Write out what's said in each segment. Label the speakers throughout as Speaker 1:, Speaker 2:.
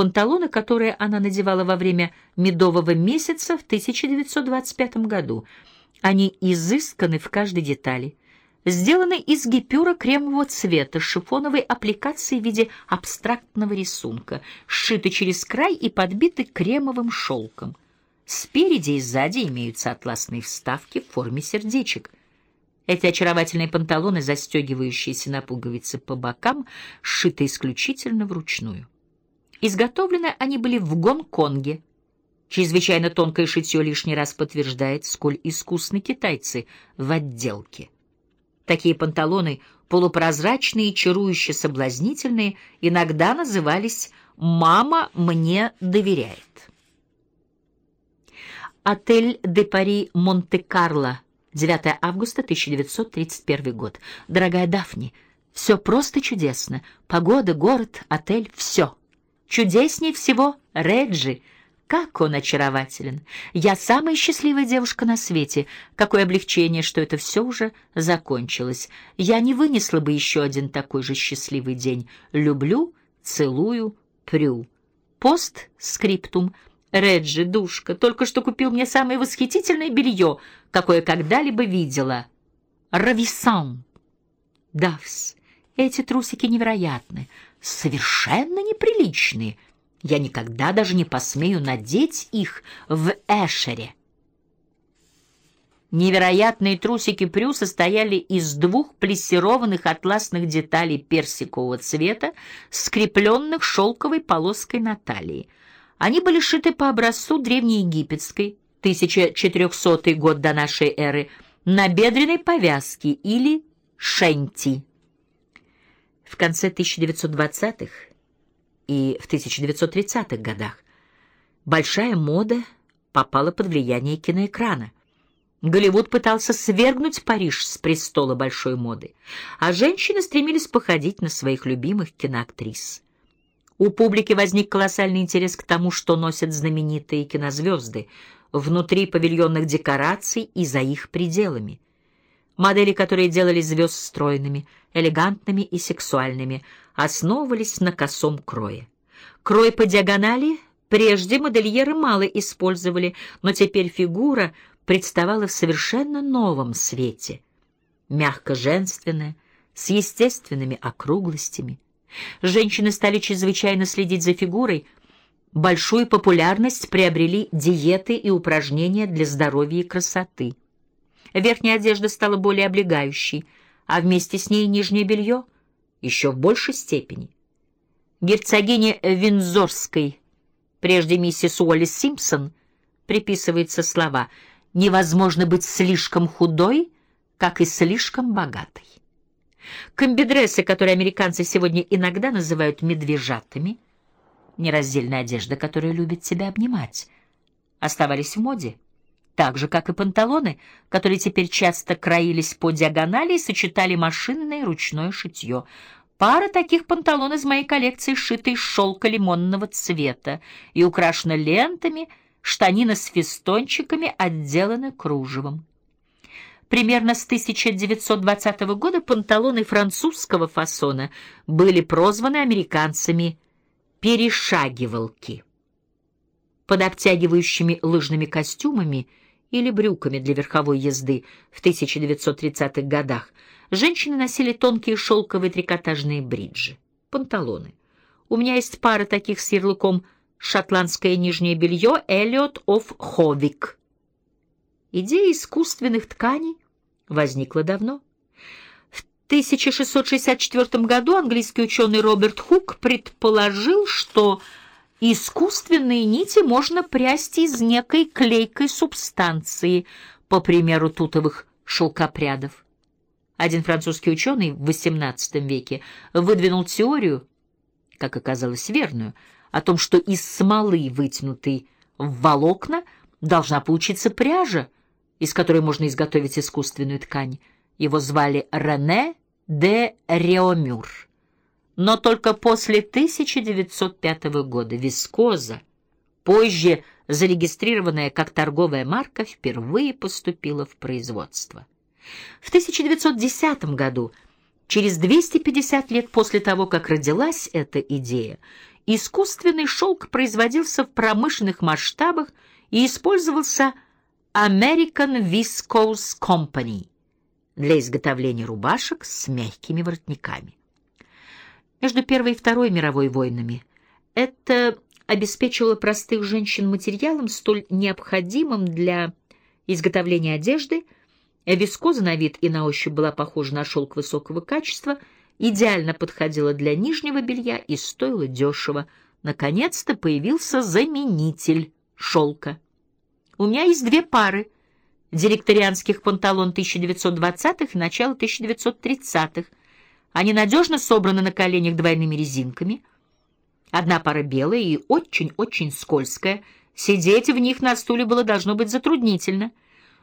Speaker 1: панталоны, которые она надевала во время медового месяца в 1925 году. Они изысканы в каждой детали. Сделаны из гипюра кремового цвета с шифоновой аппликацией в виде абстрактного рисунка, сшиты через край и подбиты кремовым шелком. Спереди и сзади имеются атласные вставки в форме сердечек. Эти очаровательные панталоны, застегивающиеся на пуговицы по бокам, сшиты исключительно вручную. Изготовлены они были в Гонконге. Чрезвычайно тонкое шитье лишний раз подтверждает, сколь искусны китайцы в отделке. Такие панталоны, полупрозрачные чарующе соблазнительные, иногда назывались «Мама мне доверяет». Отель де Пари Монте-Карло, 9 августа 1931 год. Дорогая Дафни, все просто чудесно. Погода, город, отель — все. Чудесней всего Реджи. Как он очарователен. Я самая счастливая девушка на свете. Какое облегчение, что это все уже закончилось. Я не вынесла бы еще один такой же счастливый день. Люблю, целую, прю. Пост скриптум. Реджи, душка, только что купил мне самое восхитительное белье, какое когда-либо видела. Рависан. Давс. Эти трусики невероятны совершенно неприличные. Я никогда даже не посмею надеть их в Эшере. Невероятные трусики Прю состояли из двух плессированных атласных деталей персикового цвета, скрепленных шелковой полоской на талии. Они были шиты по образцу древнеегипетской, 1400 год до нашей эры, на бедренной повязке или шенти в конце 1920-х и в 1930-х годах большая мода попала под влияние киноэкрана. Голливуд пытался свергнуть Париж с престола большой моды, а женщины стремились походить на своих любимых киноактрис. У публики возник колоссальный интерес к тому, что носят знаменитые кинозвезды внутри павильонных декораций и за их пределами. Модели, которые делали звезд стройными, элегантными и сексуальными, основывались на косом крое. Крой по диагонали прежде модельеры мало использовали, но теперь фигура представала в совершенно новом свете. Мягко-женственная, с естественными округлостями. Женщины стали чрезвычайно следить за фигурой, большую популярность приобрели диеты и упражнения для здоровья и красоты. Верхняя одежда стала более облегающей, а вместе с ней нижнее белье еще в большей степени. Герцогине Винзорской, прежде миссис Уоллес Симпсон, приписывается слова «невозможно быть слишком худой, как и слишком богатой». Комбидрессы, которые американцы сегодня иногда называют медвежатами, нераздельная одежда, которая любит тебя обнимать, оставались в моде так же, как и панталоны, которые теперь часто краились по диагонали и сочетали машинное и ручное шитье. Пара таких панталон из моей коллекции сшита из шелка лимонного цвета и украшена лентами, штанина с фестончиками отделаны кружевом. Примерно с 1920 года панталоны французского фасона были прозваны американцами «перешагивалки». Под обтягивающими лыжными костюмами – или брюками для верховой езды в 1930-х годах, женщины носили тонкие шелковые трикотажные бриджи, панталоны. У меня есть пара таких с ярлыком «Шотландское нижнее белье Эллиот оф Ховик». Идея искусственных тканей возникла давно. В 1664 году английский ученый Роберт Хук предположил, что Искусственные нити можно прясть из некой клейкой субстанции, по примеру тутовых шелкопрядов. Один французский ученый в XVIII веке выдвинул теорию, как оказалось верную, о том, что из смолы, вытянутой в волокна, должна получиться пряжа, из которой можно изготовить искусственную ткань. Его звали Рене де Реомюр но только после 1905 года вискоза, позже зарегистрированная как торговая марка, впервые поступила в производство. В 1910 году, через 250 лет после того, как родилась эта идея, искусственный шелк производился в промышленных масштабах и использовался American Viscose Company для изготовления рубашек с мягкими воротниками. Между Первой и Второй мировой войнами это обеспечивало простых женщин материалом, столь необходимым для изготовления одежды. Вискоза на вид и на ощупь была похожа на шелк высокого качества, идеально подходила для нижнего белья и стоила дешево. Наконец-то появился заменитель шелка. У меня есть две пары директорианских панталон 1920-х и начала 1930-х. Они надежно собраны на коленях двойными резинками. Одна пара белая и очень-очень скользкая. Сидеть в них на стуле было должно быть затруднительно.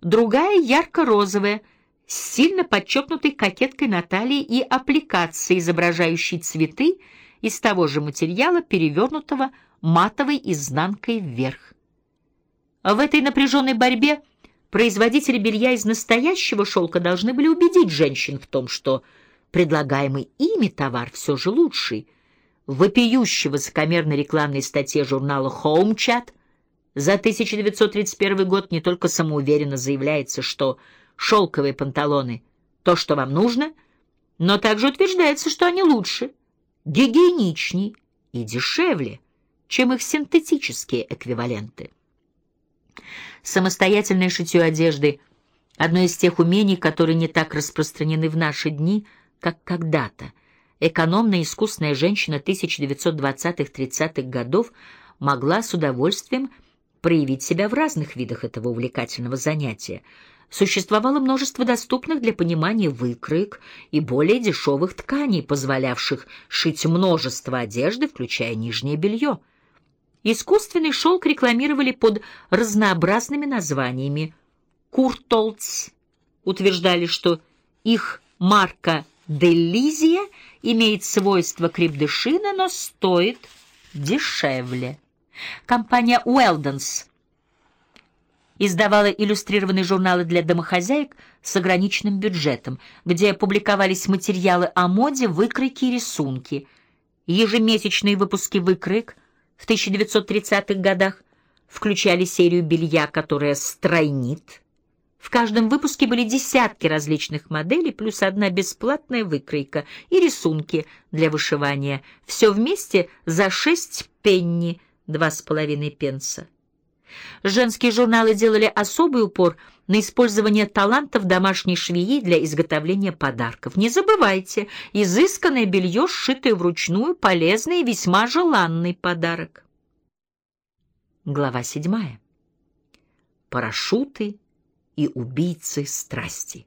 Speaker 1: Другая ярко-розовая, с сильно подчеркнутой кокеткой на талии и аппликацией, изображающей цветы из того же материала, перевернутого матовой изнанкой вверх. В этой напряженной борьбе производители белья из настоящего шелка должны были убедить женщин в том, что предлагаемый ими товар все же лучший. В вопиющей высокомерной рекламной статье журнала Home Chat за 1931 год не только самоуверенно заявляется, что шелковые панталоны — то, что вам нужно, но также утверждается, что они лучше, гигиеничней и дешевле, чем их синтетические эквиваленты. Самостоятельное шитье одежды — одно из тех умений, которые не так распространены в наши дни, как когда-то. Экономная искусная женщина 1920-30-х годов могла с удовольствием проявить себя в разных видах этого увлекательного занятия. Существовало множество доступных для понимания выкроек и более дешевых тканей, позволявших шить множество одежды, включая нижнее белье. Искусственный шелк рекламировали под разнообразными названиями. Куртолц утверждали, что их марка Делизия имеет свойства крепдышина, но стоит дешевле. Компания Уэлденс издавала иллюстрированные журналы для домохозяек с ограниченным бюджетом, где публиковались материалы о моде, выкройки и рисунки. Ежемесячные выпуски выкроек в 1930-х годах включали серию белья, которая стройнит. В каждом выпуске были десятки различных моделей, плюс одна бесплатная выкройка и рисунки для вышивания. Все вместе за шесть пенни, два с половиной пенса. Женские журналы делали особый упор на использование талантов домашней швеи для изготовления подарков. Не забывайте, изысканное белье, сшитое вручную, полезный и весьма желанный подарок. Глава седьмая. Парашюты и убийцы страсти.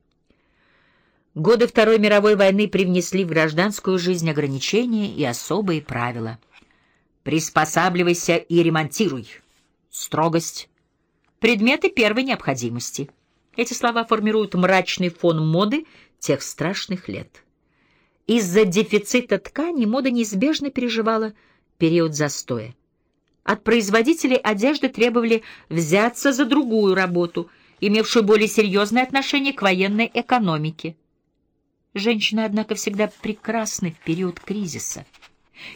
Speaker 1: Годы Второй мировой войны привнесли в гражданскую жизнь ограничения и особые правила. Приспосабливайся и ремонтируй строгость, предметы первой необходимости. Эти слова формируют мрачный фон моды тех страшных лет. Из-за дефицита ткани мода неизбежно переживала период застоя. От производителей одежды требовали взяться за другую работу, имевшую более серьезное отношение к военной экономике. Женщины, однако, всегда прекрасны в период кризиса.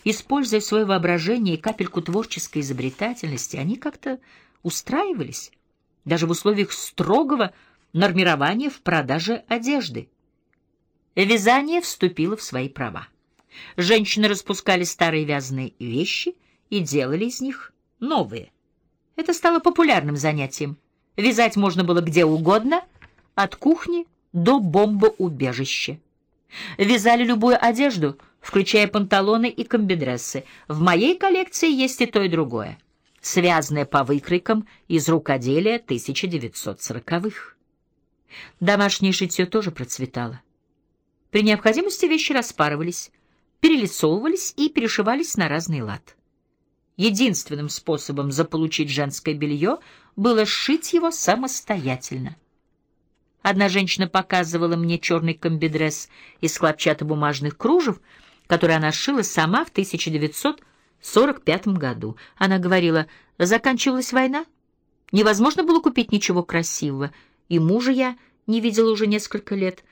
Speaker 1: Используя свое воображение и капельку творческой изобретательности, они как-то устраивались, даже в условиях строгого нормирования в продаже одежды. Вязание вступило в свои права. Женщины распускали старые вязаные вещи и делали из них новые. Это стало популярным занятием. Вязать можно было где угодно, от кухни до бомбоубежища. Вязали любую одежду — включая панталоны и комбидрессы. В моей коллекции есть и то, и другое, связанное по выкройкам из рукоделия 1940-х. Домашнее шитье тоже процветало. При необходимости вещи распарывались, перелицовывались и перешивались на разный лад. Единственным способом заполучить женское белье было сшить его самостоятельно. Одна женщина показывала мне черный комбидресс из хлопчатобумажных кружев — который она сшила сама в 1945 году. Она говорила, заканчивалась война, невозможно было купить ничего красивого, и мужа я не видела уже несколько лет.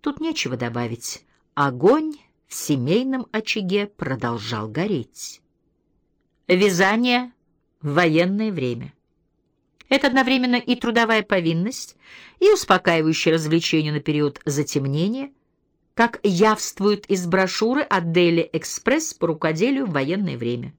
Speaker 1: Тут нечего добавить. Огонь в семейном очаге продолжал гореть. Вязание в военное время. Это одновременно и трудовая повинность, и успокаивающее развлечение на период затемнения, как явствует из брошюры от Daily Express по рукоделию в военное время.